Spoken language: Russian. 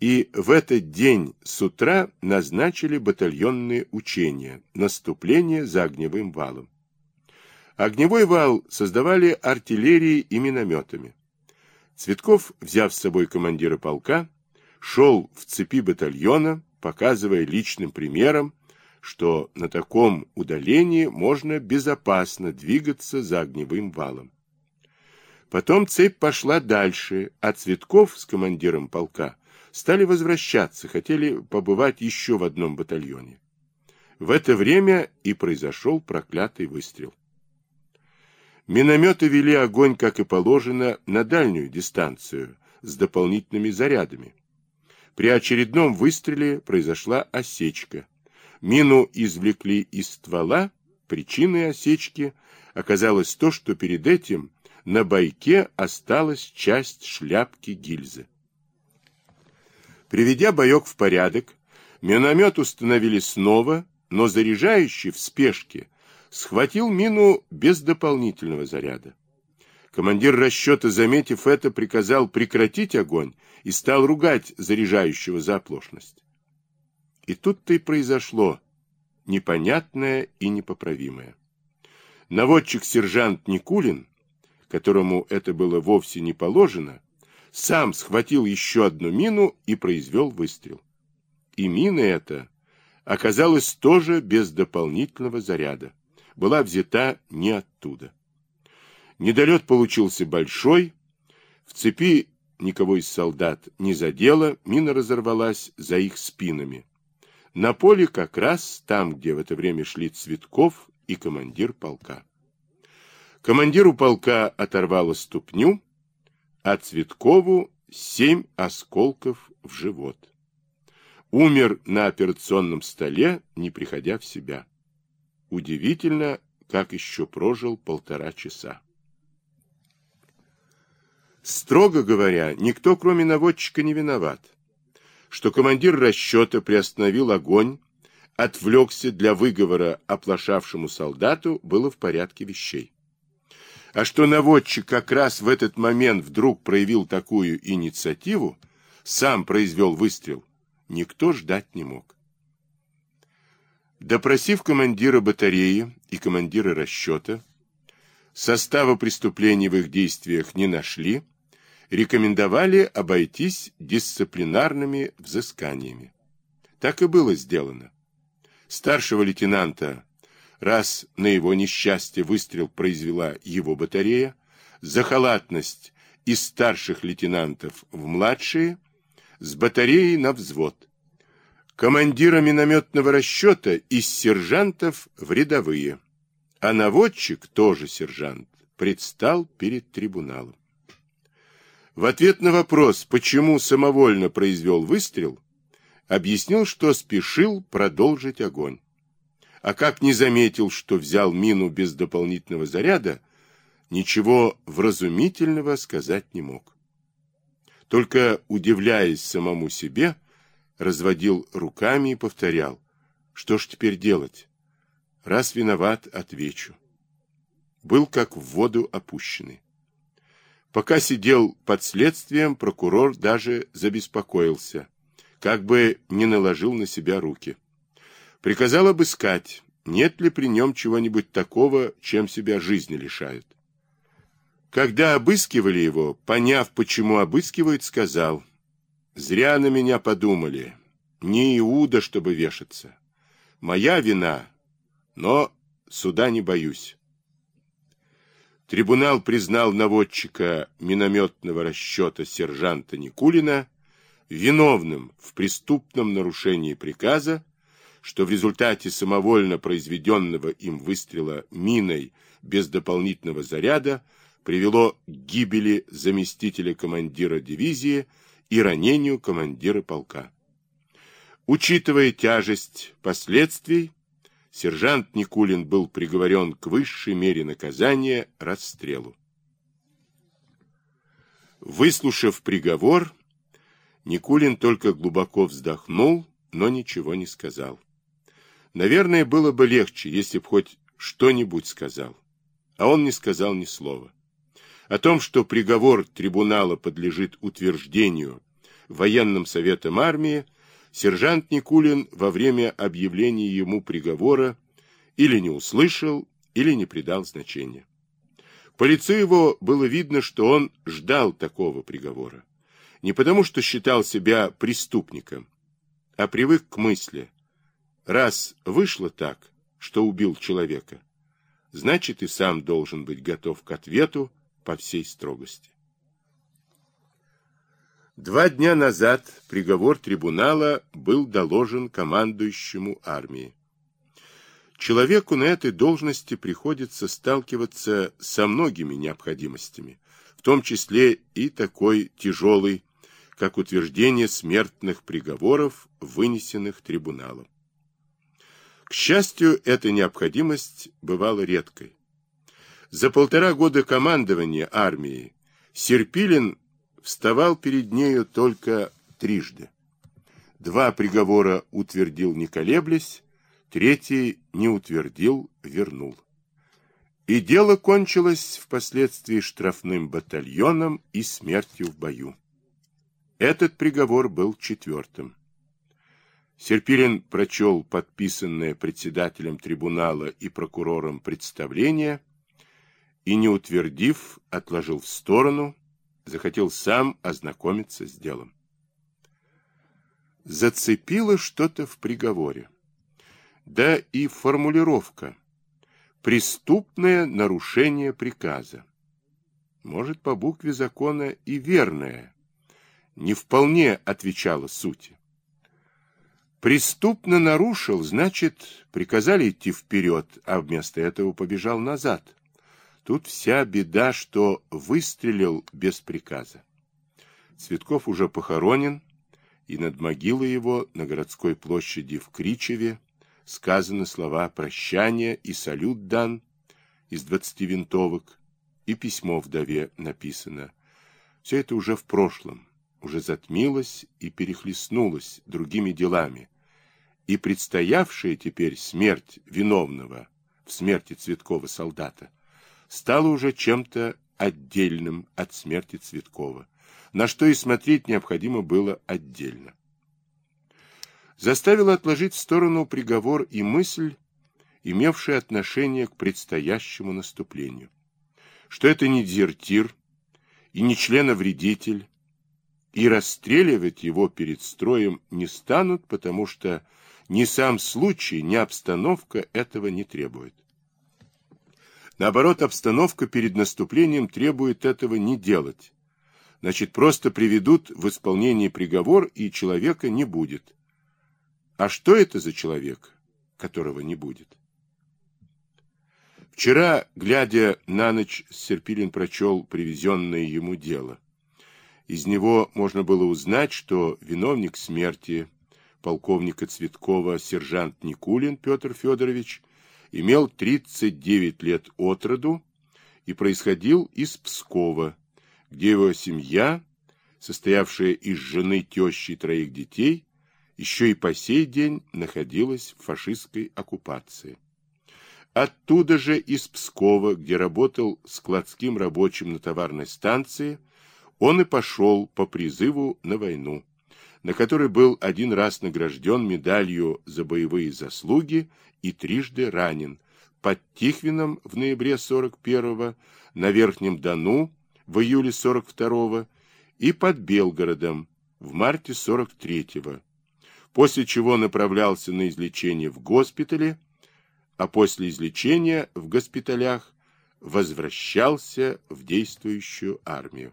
и в этот день с утра назначили батальонные учения, наступление за огневым валом. Огневой вал создавали артиллерией и минометами. Цветков, взяв с собой командира полка, шел в цепи батальона, показывая личным примером, что на таком удалении можно безопасно двигаться за огневым валом. Потом цепь пошла дальше, а Цветков с командиром полка стали возвращаться, хотели побывать еще в одном батальоне. В это время и произошел проклятый выстрел. Минометы вели огонь, как и положено, на дальнюю дистанцию, с дополнительными зарядами. При очередном выстреле произошла осечка. Мину извлекли из ствола, причиной осечки оказалось то, что перед этим на бойке осталась часть шляпки гильзы. Приведя боек в порядок, миномет установили снова, но заряжающий в спешке схватил мину без дополнительного заряда. Командир расчета, заметив это, приказал прекратить огонь и стал ругать заряжающего за оплошность. И тут-то и произошло непонятное и непоправимое. Наводчик-сержант Никулин, которому это было вовсе не положено, сам схватил еще одну мину и произвел выстрел. И мина эта оказалась тоже без дополнительного заряда. Была взята не оттуда. Недолет получился большой. В цепи никого из солдат не задело, мина разорвалась за их спинами. На поле как раз там, где в это время шли Цветков и командир полка. Командиру полка оторвало ступню, а Цветкову семь осколков в живот. Умер на операционном столе, не приходя в себя. Удивительно, как еще прожил полтора часа. Строго говоря, никто, кроме наводчика, не виноват. Что командир расчета приостановил огонь, отвлекся для выговора оплошавшему солдату, было в порядке вещей. А что наводчик как раз в этот момент вдруг проявил такую инициативу, сам произвел выстрел, никто ждать не мог. Допросив командира батареи и командира расчета, состава преступлений в их действиях не нашли, рекомендовали обойтись дисциплинарными взысканиями. Так и было сделано. Старшего лейтенанта, раз на его несчастье выстрел произвела его батарея, за халатность из старших лейтенантов в младшие, с батареей на взвод. Командира минометного расчета из сержантов в рядовые, а наводчик, тоже сержант, предстал перед трибуналом. В ответ на вопрос, почему самовольно произвел выстрел, объяснил, что спешил продолжить огонь. А как не заметил, что взял мину без дополнительного заряда, ничего вразумительного сказать не мог. Только, удивляясь самому себе, разводил руками и повторял, что ж теперь делать? Раз виноват, отвечу. Был как в воду опущенный. Пока сидел под следствием, прокурор даже забеспокоился, как бы не наложил на себя руки. Приказал обыскать, нет ли при нем чего-нибудь такого, чем себя жизни лишают. Когда обыскивали его, поняв, почему обыскивают, сказал, «Зря на меня подумали, не Иуда, чтобы вешаться. Моя вина, но суда не боюсь». Трибунал признал наводчика минометного расчета сержанта Никулина виновным в преступном нарушении приказа, что в результате самовольно произведенного им выстрела миной без дополнительного заряда привело к гибели заместителя командира дивизии и ранению командира полка. Учитывая тяжесть последствий, сержант Никулин был приговорен к высшей мере наказания – расстрелу. Выслушав приговор, Никулин только глубоко вздохнул, но ничего не сказал. Наверное, было бы легче, если б хоть что-нибудь сказал. А он не сказал ни слова. О том, что приговор трибунала подлежит утверждению военным советом армии, сержант Никулин во время объявления ему приговора или не услышал, или не придал значения. По лицу его было видно, что он ждал такого приговора. Не потому, что считал себя преступником, а привык к мысли. Раз вышло так, что убил человека, значит и сам должен быть готов к ответу по всей строгости. Два дня назад приговор трибунала был доложен командующему армии. Человеку на этой должности приходится сталкиваться со многими необходимостями, в том числе и такой тяжелый, как утверждение смертных приговоров, вынесенных трибуналом. К счастью, эта необходимость бывала редкой. За полтора года командования армией Серпилин вставал перед нею только трижды. Два приговора утвердил не колеблясь, третий не утвердил, вернул. И дело кончилось впоследствии штрафным батальоном и смертью в бою. Этот приговор был четвертым. Серпилин прочел подписанное председателем трибунала и прокурором представление и, не утвердив, отложил в сторону, захотел сам ознакомиться с делом. Зацепило что-то в приговоре. Да и формулировка. Преступное нарушение приказа. Может, по букве закона и верное, не вполне отвечала сути. Преступно нарушил, значит, приказали идти вперед, а вместо этого побежал назад. Тут вся беда, что выстрелил без приказа. Цветков уже похоронен, и над могилой его на городской площади в Кричеве сказаны слова прощания и салют дан из двадцати винтовок, и письмо вдове написано. Все это уже в прошлом, уже затмилось и перехлестнулось другими делами, и предстоявшая теперь смерть виновного в смерти Цветкова солдата стала уже чем-то отдельным от смерти Цветкова, на что и смотреть необходимо было отдельно. Заставила отложить в сторону приговор и мысль, имевшая отношение к предстоящему наступлению, что это не дезертир и не членовредитель, и расстреливать его перед строем не станут, потому что ни сам случай, ни обстановка этого не требует. Наоборот, обстановка перед наступлением требует этого не делать. Значит, просто приведут в исполнение приговор, и человека не будет. А что это за человек, которого не будет? Вчера, глядя на ночь, Серпилин прочел привезенное ему дело. Из него можно было узнать, что виновник смерти полковника Цветкова сержант Никулин Петр Федорович имел 39 лет от роду и происходил из Пскова, где его семья, состоявшая из жены, тещи и троих детей, еще и по сей день находилась в фашистской оккупации. Оттуда же из Пскова, где работал складским рабочим на товарной станции, он и пошел по призыву на войну, на которой был один раз награжден медалью за боевые заслуги и трижды ранен, под Тихвином в ноябре 41-го, на Верхнем Дону в июле 42-го и под Белгородом в марте 43-го, после чего направлялся на излечение в госпитале, а после излечения в госпиталях возвращался в действующую армию.